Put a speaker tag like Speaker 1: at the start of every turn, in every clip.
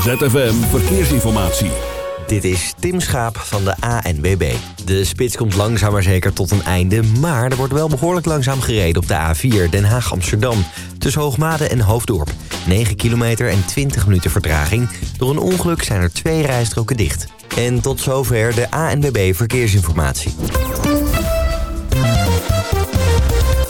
Speaker 1: ZFM Verkeersinformatie.
Speaker 2: Dit is Tim Schaap van de ANWB. De spits komt langzaam maar zeker tot een einde... maar er wordt wel behoorlijk langzaam gereden op de A4 Den Haag-Amsterdam... tussen Hoogmade en Hoofddorp. 9 kilometer en 20 minuten vertraging. Door een ongeluk zijn er twee rijstroken dicht. En tot zover de ANWB Verkeersinformatie.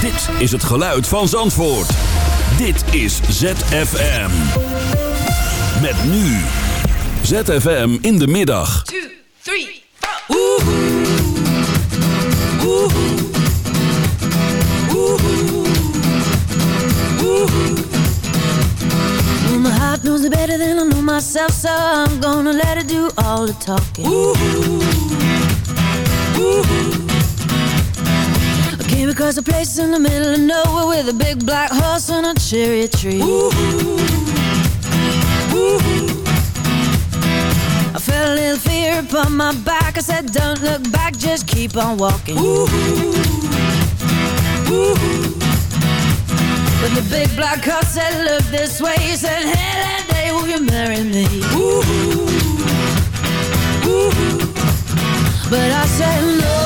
Speaker 1: Dit is het geluid van Zandvoort. Dit is ZFM. Met nu. ZFM in de middag.
Speaker 3: 2, 3, 4. Oeh. Oeh. Oeh. Oeh.
Speaker 4: Well, my heart knows it better than I know myself, so I'm gonna let it do all the talking.
Speaker 3: Ooh. Ooh.
Speaker 4: Came across a place in the middle of nowhere with a big black horse and a cherry tree.
Speaker 3: Ooh. Ooh.
Speaker 4: I felt a little fear upon my back. I said, Don't look back, just keep on walking.
Speaker 3: Ooh. Ooh.
Speaker 4: But the big black horse said, Look this way. He said, Hey, that day, will you marry me?
Speaker 3: Ooh. Ooh.
Speaker 4: But I said, no,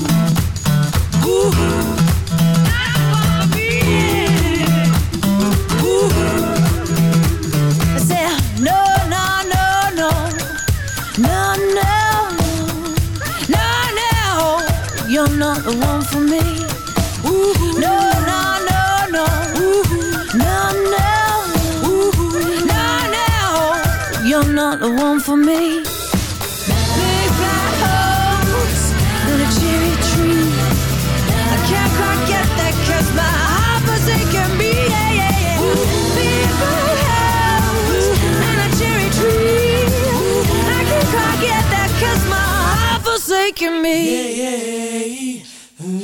Speaker 4: For me. making me. Yeah, yeah, yeah.
Speaker 5: Mm,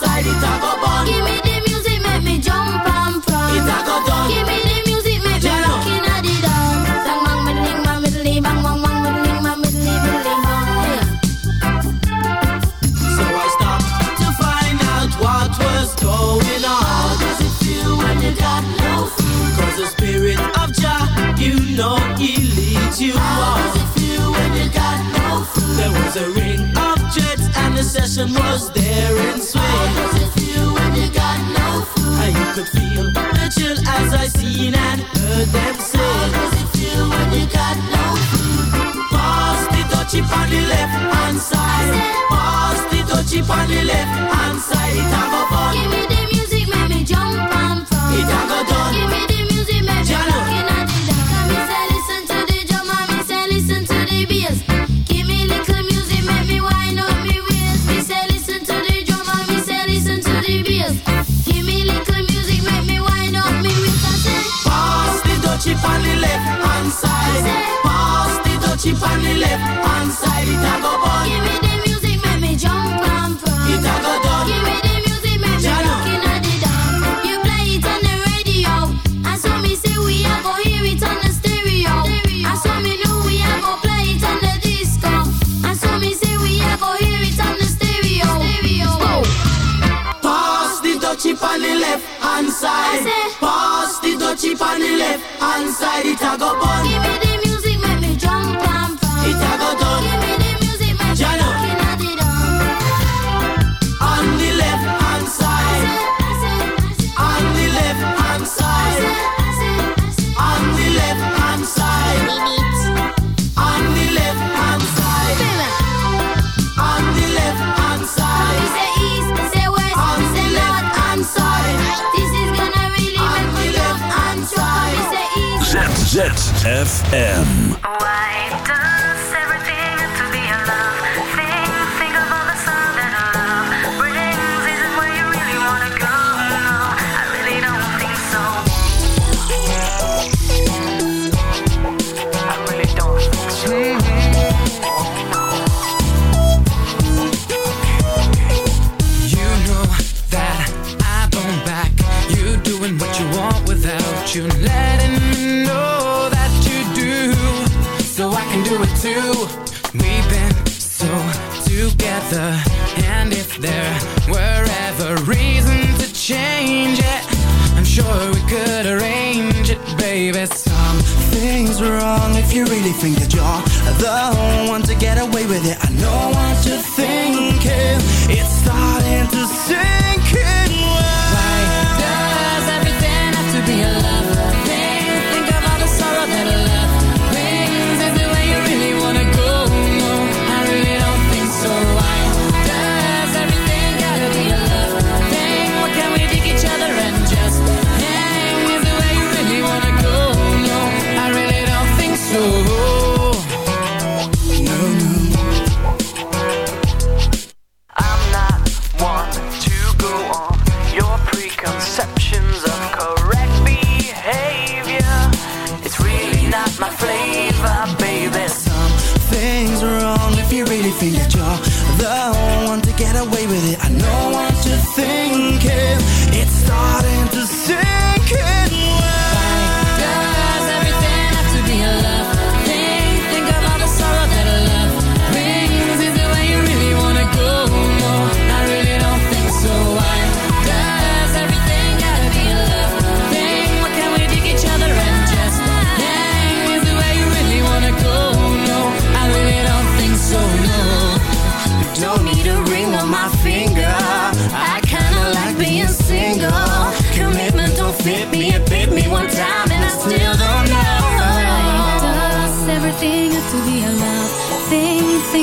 Speaker 6: left hand side. It a go bun.
Speaker 7: Give me the music, make me jump and from.
Speaker 6: It a go done.
Speaker 7: Give me the music, make me
Speaker 6: Jano.
Speaker 7: rockin' at the dawn. Bang bang middling bang middly bang bang bang middling bang middly middling bang.
Speaker 6: So I stopped to find out what was going on.
Speaker 7: How does it feel when you got no food?
Speaker 6: Cause the spirit of Jah, you know he leads you
Speaker 7: How does it feel when you got no food?
Speaker 6: There was a ring of jets and the session was there in
Speaker 7: How does it feel when you got no food?
Speaker 6: And you could feel the chill as I seen and heard them
Speaker 7: How
Speaker 6: sing.
Speaker 7: does it feel when you got no food?
Speaker 6: Pass the dutchie on the left hand side. Pass the dutchie on the left hand side. It a go fun.
Speaker 7: Give me the music, make me jump and from.
Speaker 6: It a go done.
Speaker 7: Give me
Speaker 6: dutchie on the left hand side. It a go bun.
Speaker 7: give me the music, make me jump and from.
Speaker 6: It a go done.
Speaker 7: Give me the music, make me rockin' at the dawn. You play it on the radio, and so me say we a go hear it on the stereo. And so me know we a go play it on the disco. And so me say we a go hear it on the stereo.
Speaker 6: Pass the dutchie on the left hand side. Pass the dutchie on the left hand side. It a go bun. FM.
Speaker 7: finger jaw. The
Speaker 8: one to get away with it. I know
Speaker 1: really think
Speaker 8: that you're the one to get away with it. I know what you're thinking. It's starting to sink in.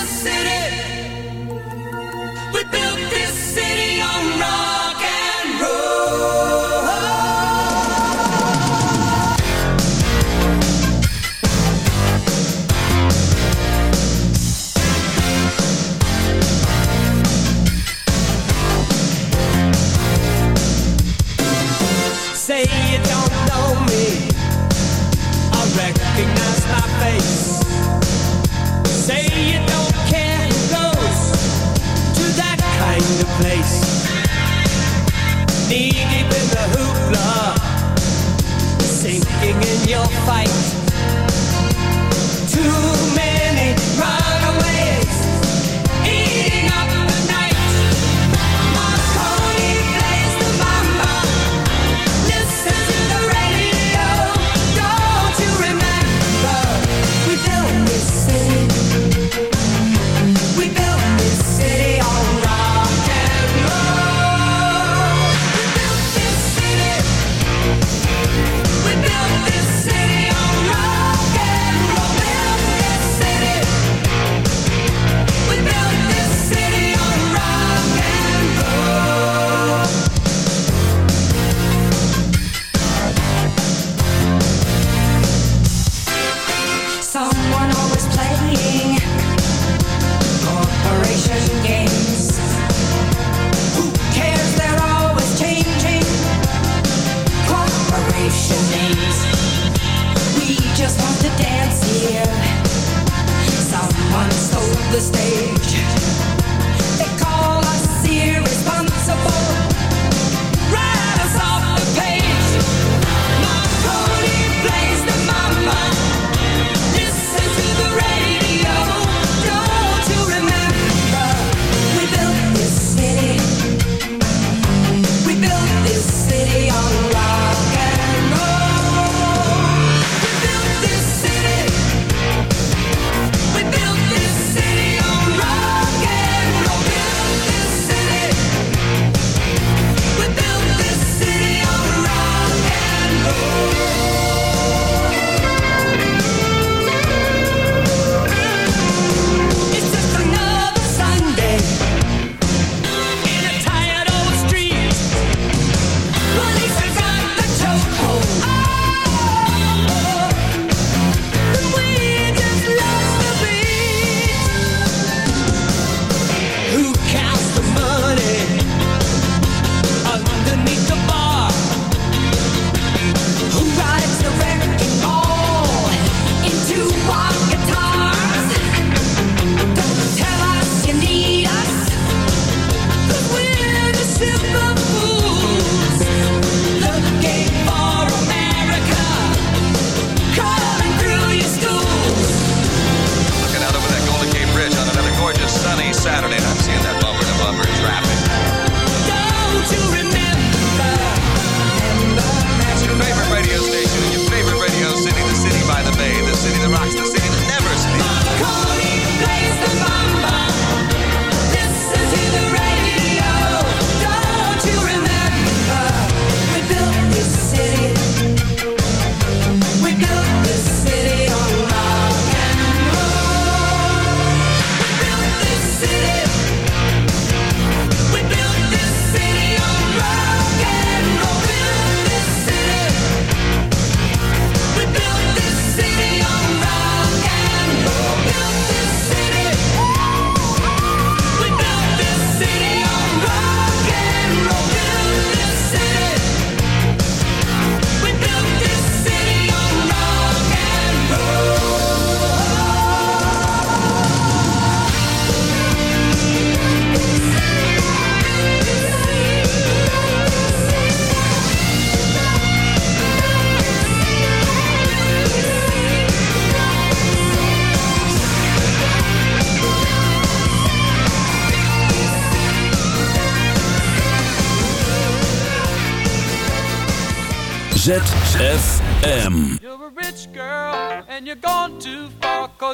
Speaker 9: the same.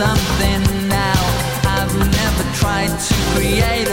Speaker 10: something now. I've never tried to create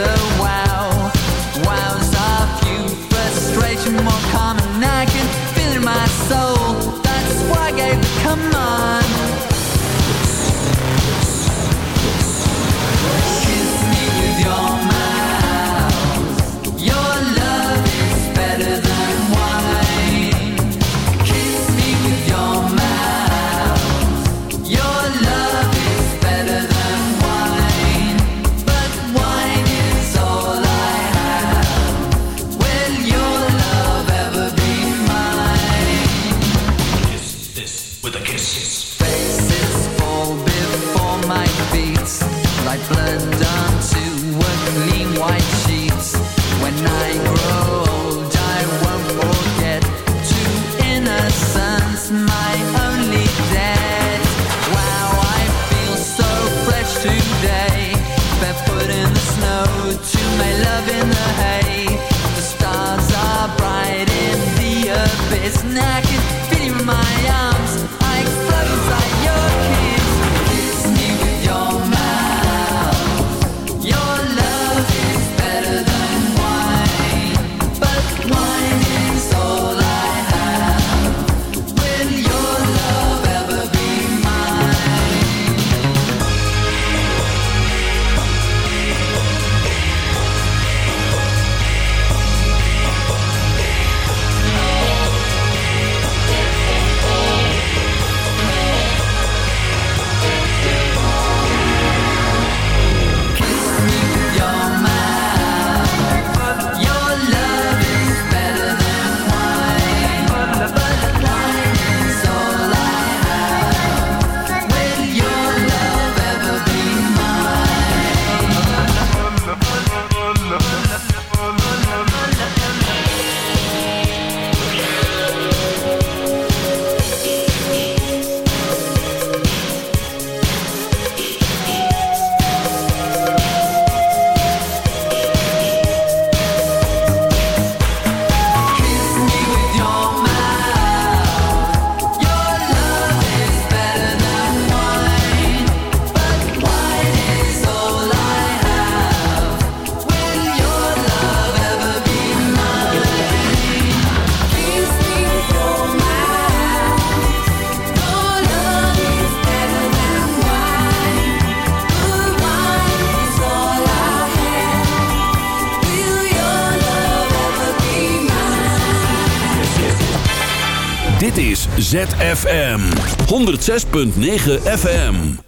Speaker 11: ZFM 106.9 FM.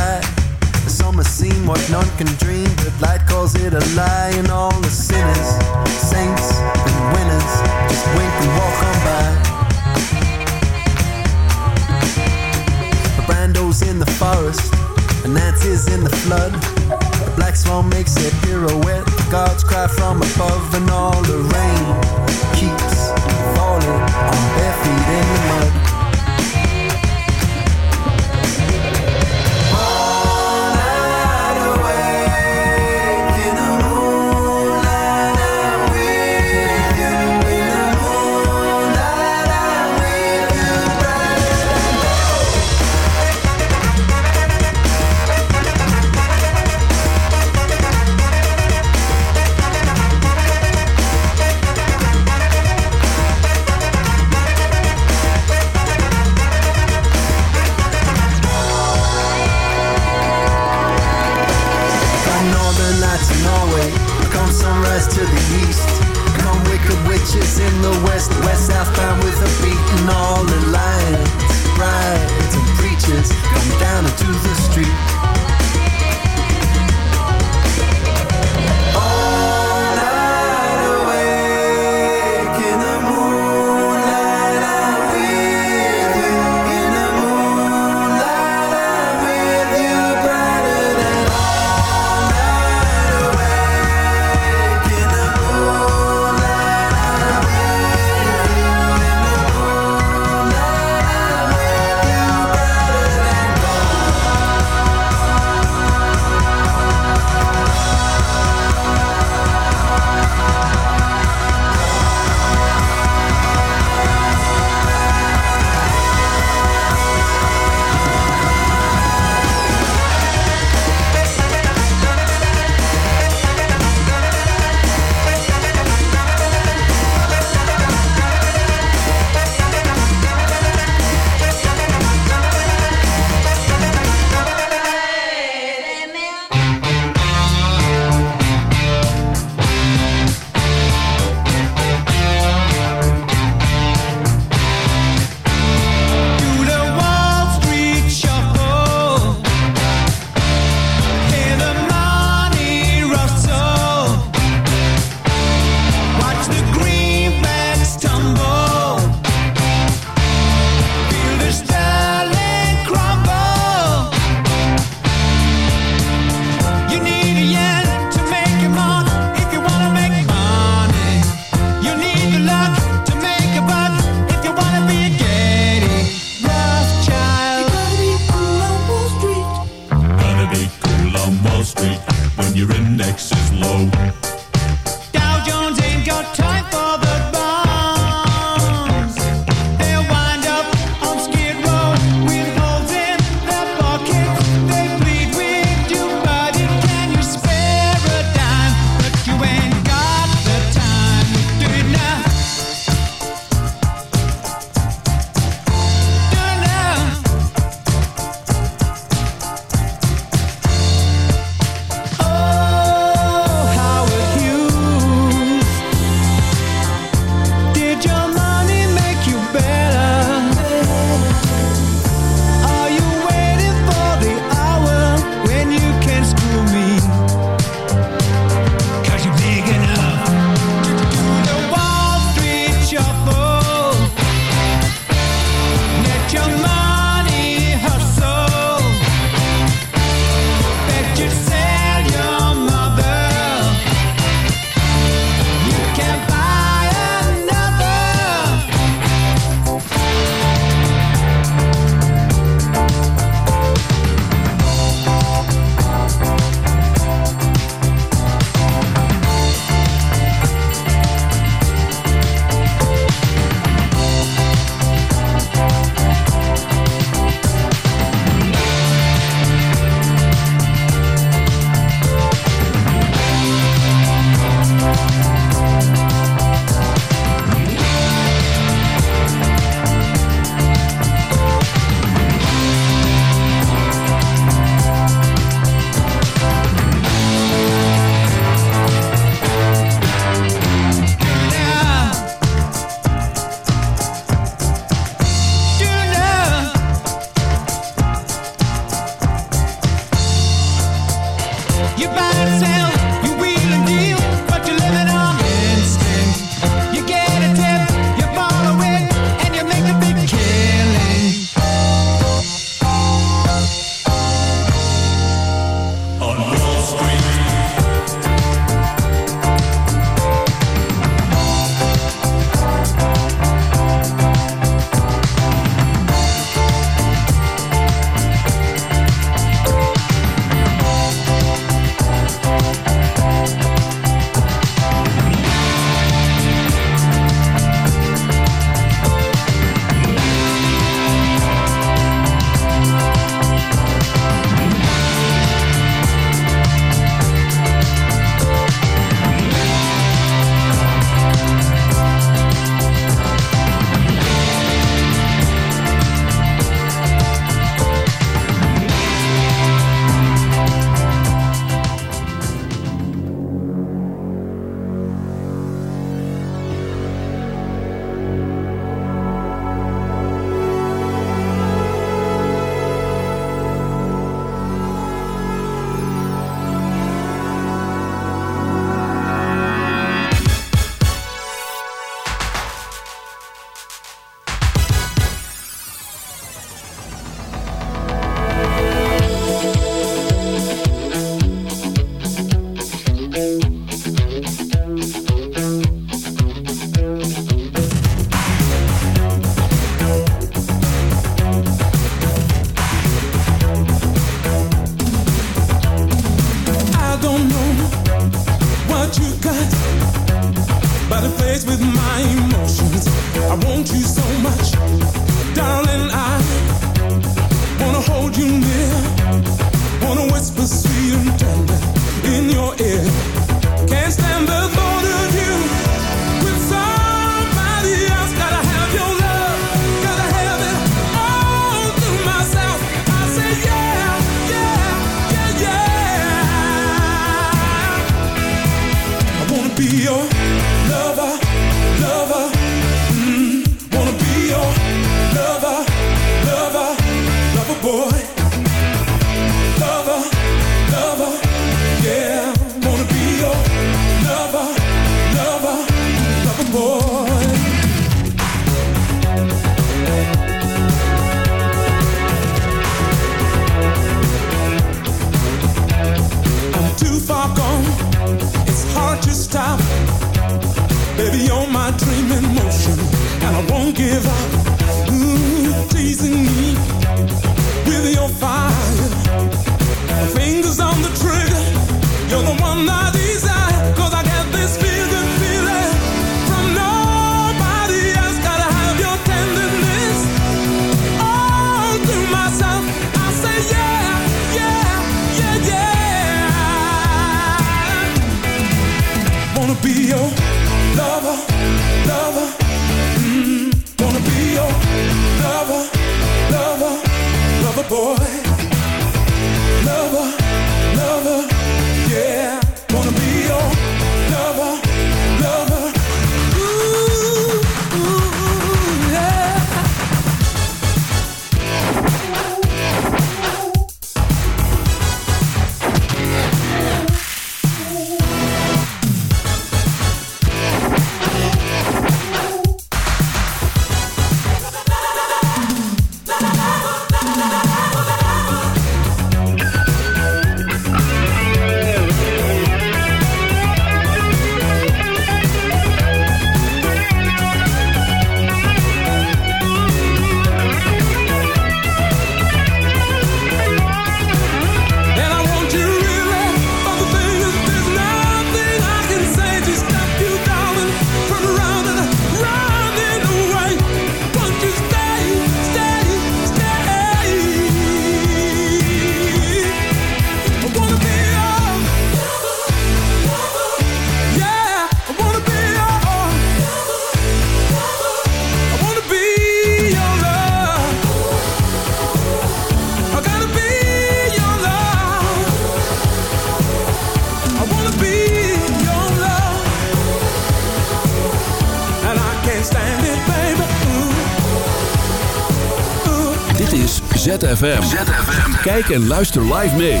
Speaker 3: Kijk en luister live mee.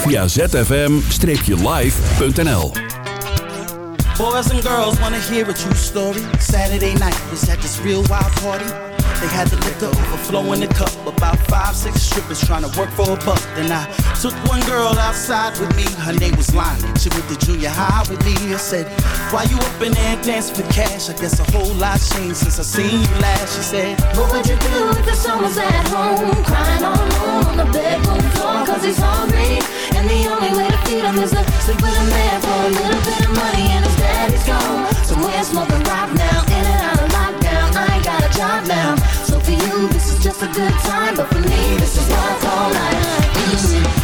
Speaker 1: via zfm-live.nl.
Speaker 6: Boys and girls wanna hear a true story. Saturday night was at this real wild party. They had the liquor overflow in the cup. About five, six strippers trying to work for a buck. Then I took one girl outside with me. Her name was Lonnie. She went to junior high with me. I said, Why you up in there dancing for cash? I guess a whole lot changed since I seen you last. She said,
Speaker 12: What would you do if the son was at home Crying all alone on the bedroom floor Cause he's hungry And the only way to feed him is to sleep with a man For a little bit of money and his daddy's gone Somewhere smoking rock now In and out of lockdown I ain't got a job now So for you this is just a good time But for me this is what I call life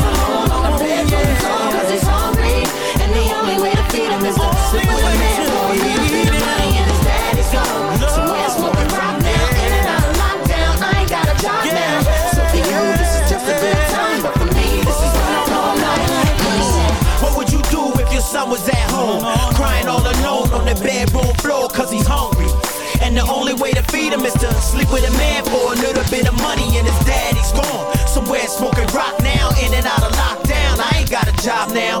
Speaker 12: and his daddy's gone Somewhere smoking rock now In and out of lockdown I ain't got a job now So for you this is just a good time But for me this is what I call life
Speaker 6: What would you do if your son was at home? Crying all alone on the bedroom floor cause he's hungry. And the only way to feed him is to sleep with a man for a little bit of money and his daddy's gone. Somewhere smoking rock now, in and out of lockdown. I ain't got a job now.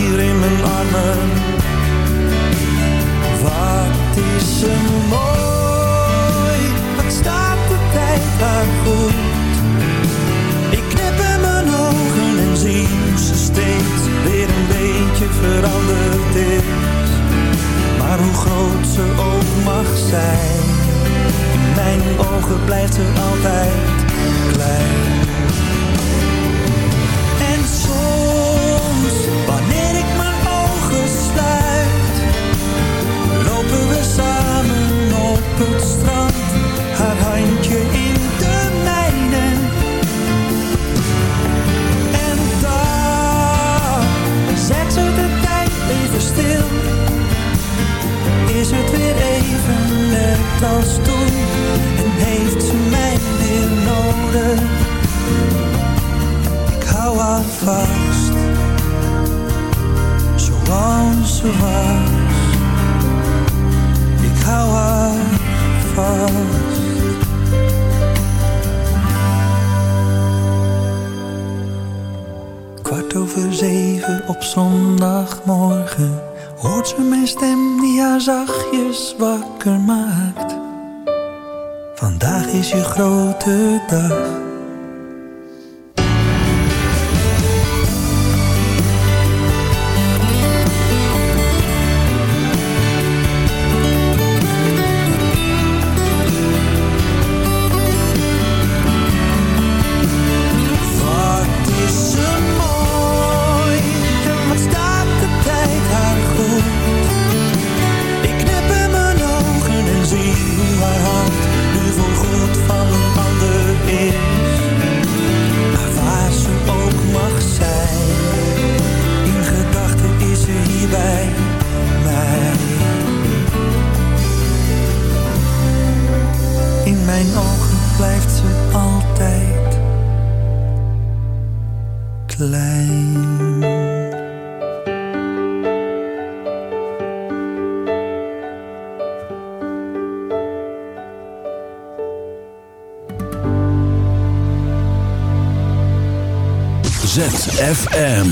Speaker 1: ZFM.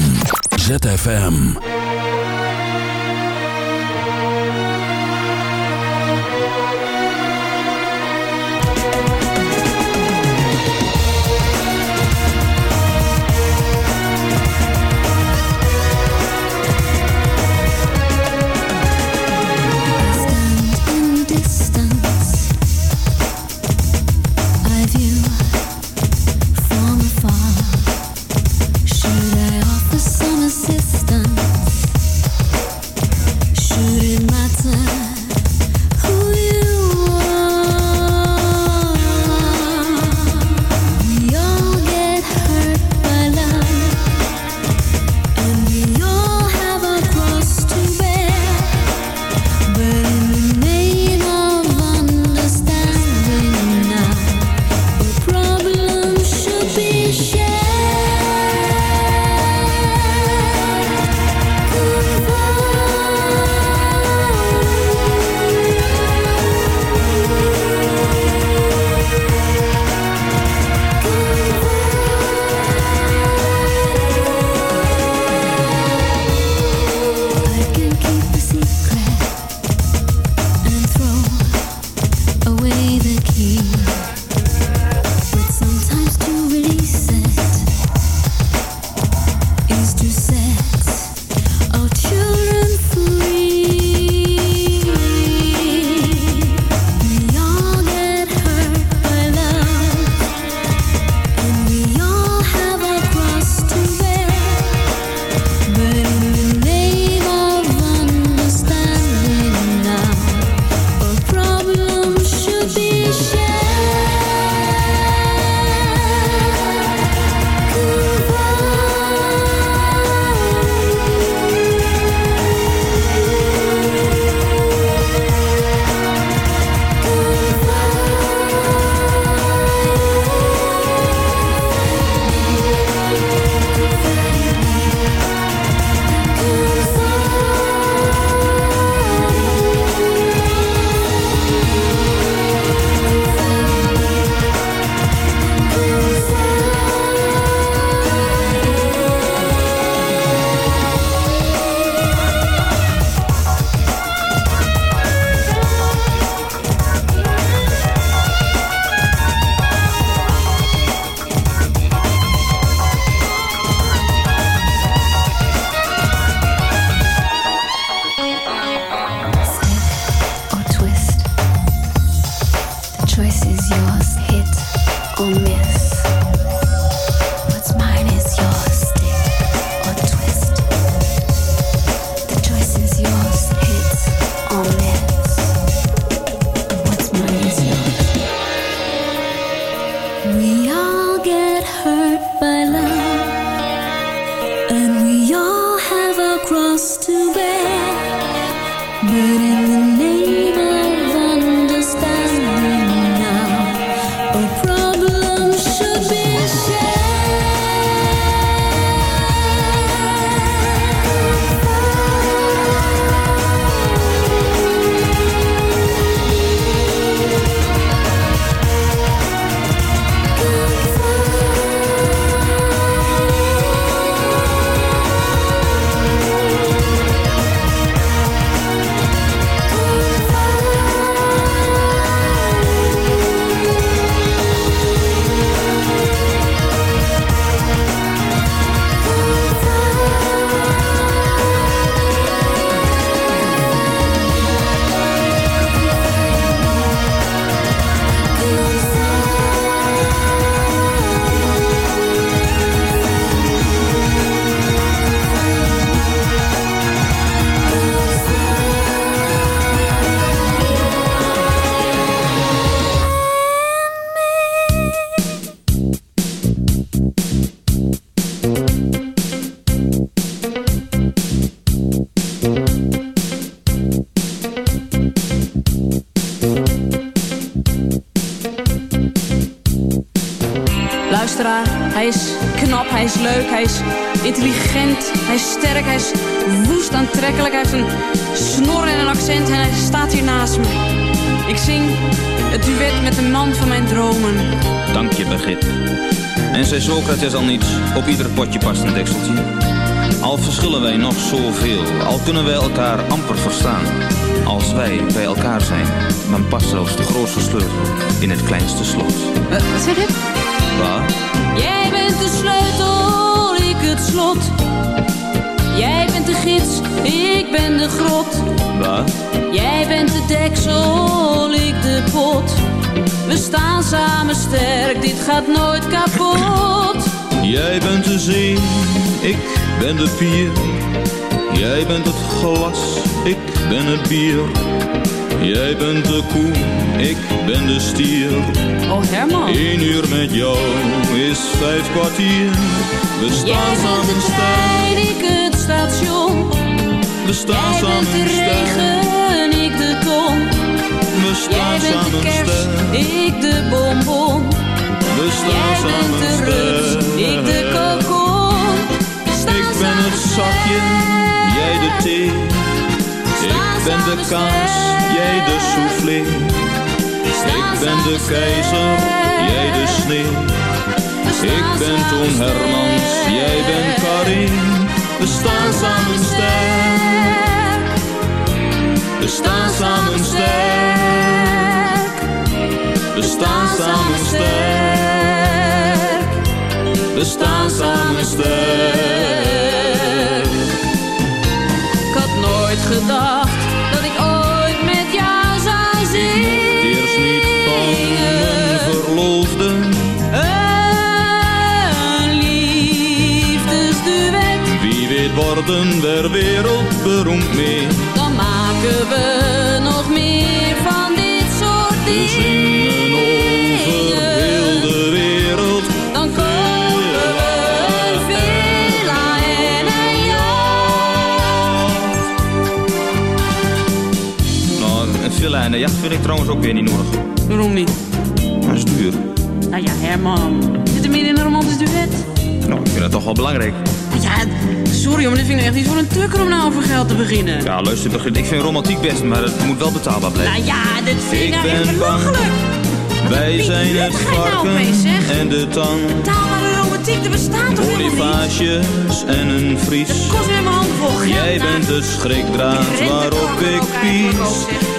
Speaker 1: ZFM.
Speaker 13: Al verschillen wij nog zoveel, al kunnen wij elkaar amper verstaan. Als wij bij elkaar zijn, dan past zelfs de grootste sleutel in het kleinste slot.
Speaker 14: wat zeg je?
Speaker 13: Wat?
Speaker 14: Jij bent de sleutel, ik het slot. Jij bent de gids, ik ben de grot.
Speaker 13: Wat?
Speaker 14: Jij bent de deksel, ik de pot. We staan samen sterk, dit gaat nooit kapot.
Speaker 13: Jij bent de zee, ik ben de pier. Jij bent het glas, ik ben het bier. Jij bent de koe, ik ben de stier.
Speaker 14: Oh Herman.
Speaker 13: Eén uur met jou is vijf kwartier. We
Speaker 14: Jij
Speaker 13: staan
Speaker 14: bent
Speaker 13: samen
Speaker 14: de
Speaker 13: sterk,
Speaker 14: trein, ik het station.
Speaker 13: we staan
Speaker 14: Jij
Speaker 13: samen
Speaker 14: bent de regen, ik de ton.
Speaker 13: We
Speaker 14: Jij
Speaker 13: staan
Speaker 14: bent de
Speaker 13: samen
Speaker 14: kerst, ik de bonbon.
Speaker 13: We staan
Speaker 14: Jij bent de ik de kokon.
Speaker 13: Ik ben het zakje, jij de thee. Ik ben de kaas, jij de soufflé. Ik ben de keizer, jij de sneeuw. Ik ben Toon Hermans, jij bent Karin. We staan samen sterk. We staan samen sterk. We staan samen sterk. We staan samen sterk.
Speaker 14: Ik had nooit gedacht dat ik ooit met jou zou zingen.
Speaker 13: Eerst niet van mijn verloofde.
Speaker 14: Een liefdesduet,
Speaker 13: Wie weet worden we wereldberoemd mee.
Speaker 14: dan maken we
Speaker 13: vind ik trouwens ook weer niet nodig.
Speaker 14: Waarom niet?
Speaker 13: Dat is duur.
Speaker 14: Nou ja, Herman. Zit er midden in een romantisch duet?
Speaker 13: Nou, ik vind dat toch wel belangrijk.
Speaker 14: Ja, sorry, maar dit vind ik echt iets voor een tukker om nou over geld te beginnen.
Speaker 13: Ja, luister, Begrit, ik vind romantiek best, maar het moet wel betaalbaar blijven.
Speaker 14: Nou ja, dit vind ik nou echt
Speaker 13: ben bang.
Speaker 14: belachelijk.
Speaker 13: Wij zijn het
Speaker 14: nou
Speaker 13: varken en de tang.
Speaker 14: Betaalbare romantiek, er bestaat toch helemaal niet?
Speaker 13: En een vries.
Speaker 14: Kost weer mijn hand vol.
Speaker 13: Jij bent de schrikdraad waarop ik pies.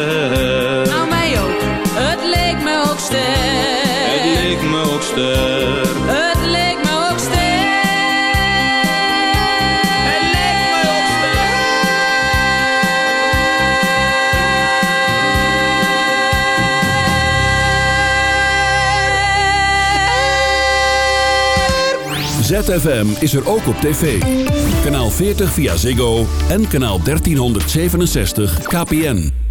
Speaker 13: sterk.
Speaker 14: Het leek me ook sterk.
Speaker 13: Het leek me ook sterk.
Speaker 14: Het leek me ook
Speaker 1: ZFM is er ook op tv. Kanaal 40 via Ziggo en kanaal 1367 KPN.